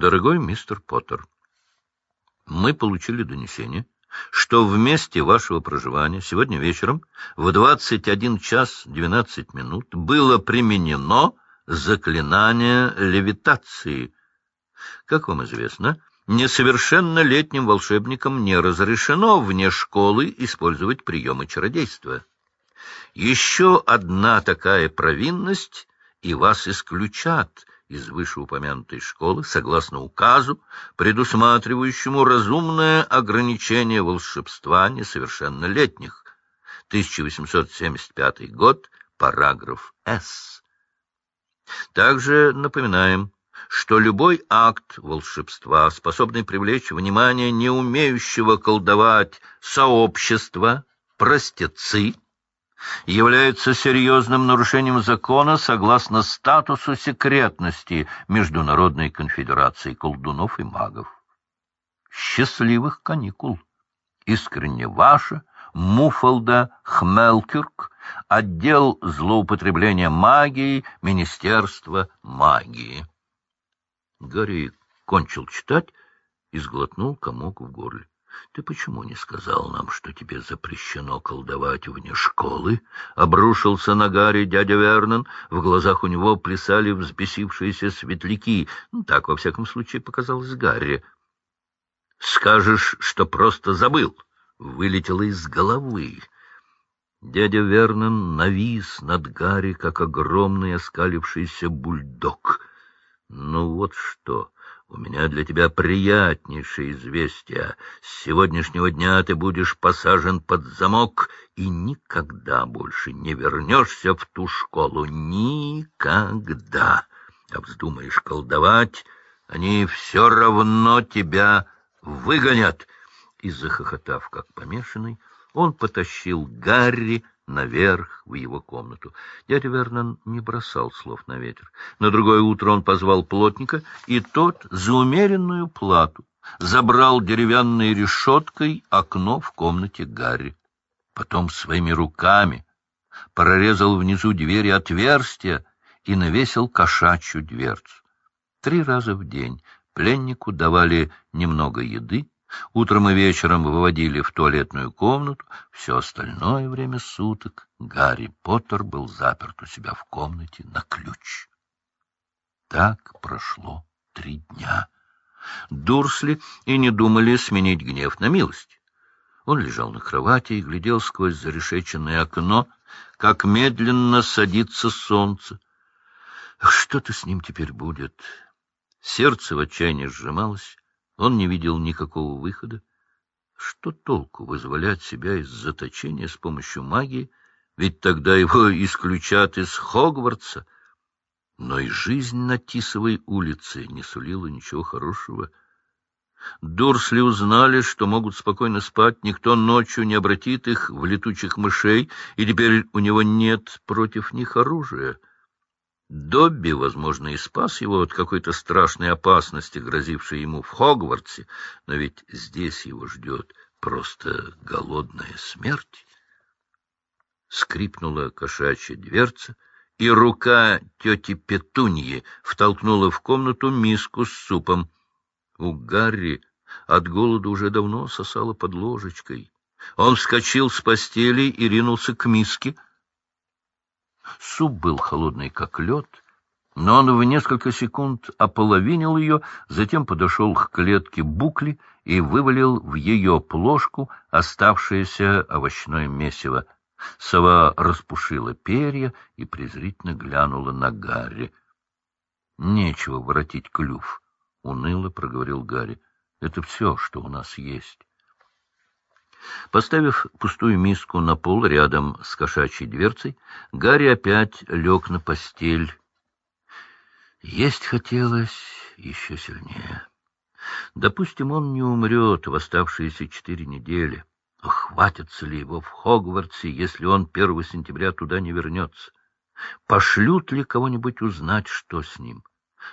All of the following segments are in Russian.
Дорогой мистер Поттер, мы получили донесение, что в месте вашего проживания сегодня вечером в 21 час 12 минут было применено заклинание левитации. Как вам известно, несовершеннолетним волшебникам не разрешено вне школы использовать приемы чародейства. Еще одна такая провинность, и вас исключат из вышеупомянутой школы согласно указу, предусматривающему разумное ограничение волшебства несовершеннолетних. 1875 год, параграф С. Также напоминаем, что любой акт волшебства, способный привлечь внимание не умеющего колдовать сообщества, простецы, является серьезным нарушением закона согласно статусу секретности Международной конфедерации колдунов и магов. Счастливых каникул! Искренне ваша Муфалда Хмелкюрк, отдел злоупотребления магией Министерства магии. Гарри кончил читать и сглотнул комок в горле. Ты почему не сказал нам, что тебе запрещено колдовать вне школы? Обрушился на Гарри дядя Вернон. В глазах у него плясали взбесившиеся светляки. Ну, так, во всяком случае, показалось Гарри. Скажешь, что просто забыл. Вылетело из головы. Дядя Вернон навис над Гарри, как огромный оскалившийся бульдог. Ну вот что... У меня для тебя приятнейшее известие. С сегодняшнего дня ты будешь посажен под замок и никогда больше не вернешься в ту школу. Никогда. А вздумаешь колдовать, они все равно тебя выгонят. И, захохотав как помешанный, он потащил Гарри наверх в его комнату. Дядя Вернон не бросал слов на ветер. На другое утро он позвал плотника, и тот за умеренную плату забрал деревянной решеткой окно в комнате Гарри. Потом своими руками прорезал внизу двери отверстия и навесил кошачью дверцу. Три раза в день пленнику давали немного еды, Утром и вечером выводили в туалетную комнату. Все остальное время суток Гарри Поттер был заперт у себя в комнате на ключ. Так прошло три дня. Дурсли и не думали сменить гнев на милость. Он лежал на кровати и глядел сквозь зарешеченное окно, как медленно садится солнце. Что-то с ним теперь будет. Сердце в отчаянии сжималось. Он не видел никакого выхода. Что толку вызволять себя из заточения с помощью магии, ведь тогда его исключат из Хогвартса. Но и жизнь на Тисовой улице не сулила ничего хорошего. Дурсли узнали, что могут спокойно спать, никто ночью не обратит их в летучих мышей, и теперь у него нет против них оружия. Добби, возможно, и спас его от какой-то страшной опасности, грозившей ему в Хогвартсе, но ведь здесь его ждет просто голодная смерть. Скрипнула кошачья дверца, и рука тети Петуньи втолкнула в комнату миску с супом. У Гарри от голода уже давно сосало под ложечкой. Он вскочил с постели и ринулся к миске — Суп был холодный, как лед, но он в несколько секунд ополовинил ее, затем подошел к клетке букли и вывалил в ее плошку оставшееся овощное месиво. Сова распушила перья и презрительно глянула на Гарри. — Нечего воротить клюв, — уныло проговорил Гарри. — Это все, что у нас есть. Поставив пустую миску на пол рядом с кошачьей дверцей, Гарри опять лег на постель. Есть хотелось еще сильнее. Допустим, он не умрет в оставшиеся четыре недели. Хватится ли его в Хогвартсе, если он 1 сентября туда не вернется? Пошлют ли кого-нибудь узнать, что с ним?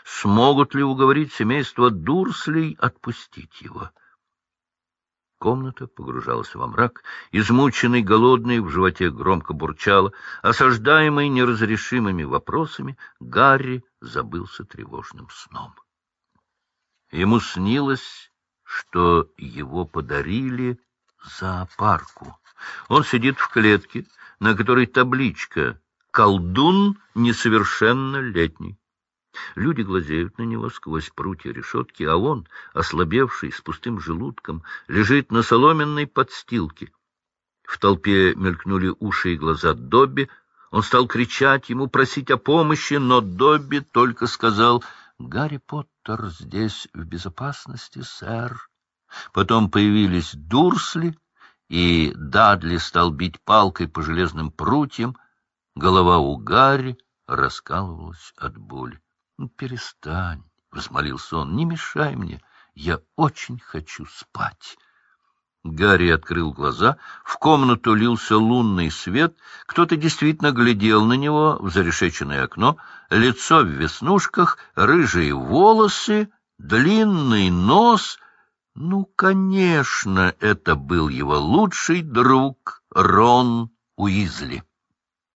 Смогут ли уговорить семейство Дурслей отпустить его? — Комната погружалась во мрак, измученный, голодный, в животе громко бурчало. Осаждаемый неразрешимыми вопросами, Гарри забылся тревожным сном. Ему снилось, что его подарили зоопарку. Он сидит в клетке, на которой табличка «Колдун несовершеннолетний». Люди глазеют на него сквозь прутья решетки, а он, ослабевший, с пустым желудком, лежит на соломенной подстилке. В толпе мелькнули уши и глаза Добби. Он стал кричать ему, просить о помощи, но Добби только сказал «Гарри Поттер здесь в безопасности, сэр». Потом появились Дурсли, и Дадли стал бить палкой по железным прутьям. Голова у Гарри раскалывалась от боли. «Ну, — Перестань, — взмолился он, — не мешай мне, я очень хочу спать. Гарри открыл глаза, в комнату лился лунный свет, кто-то действительно глядел на него в зарешеченное окно, лицо в веснушках, рыжие волосы, длинный нос. Ну, конечно, это был его лучший друг Рон Уизли.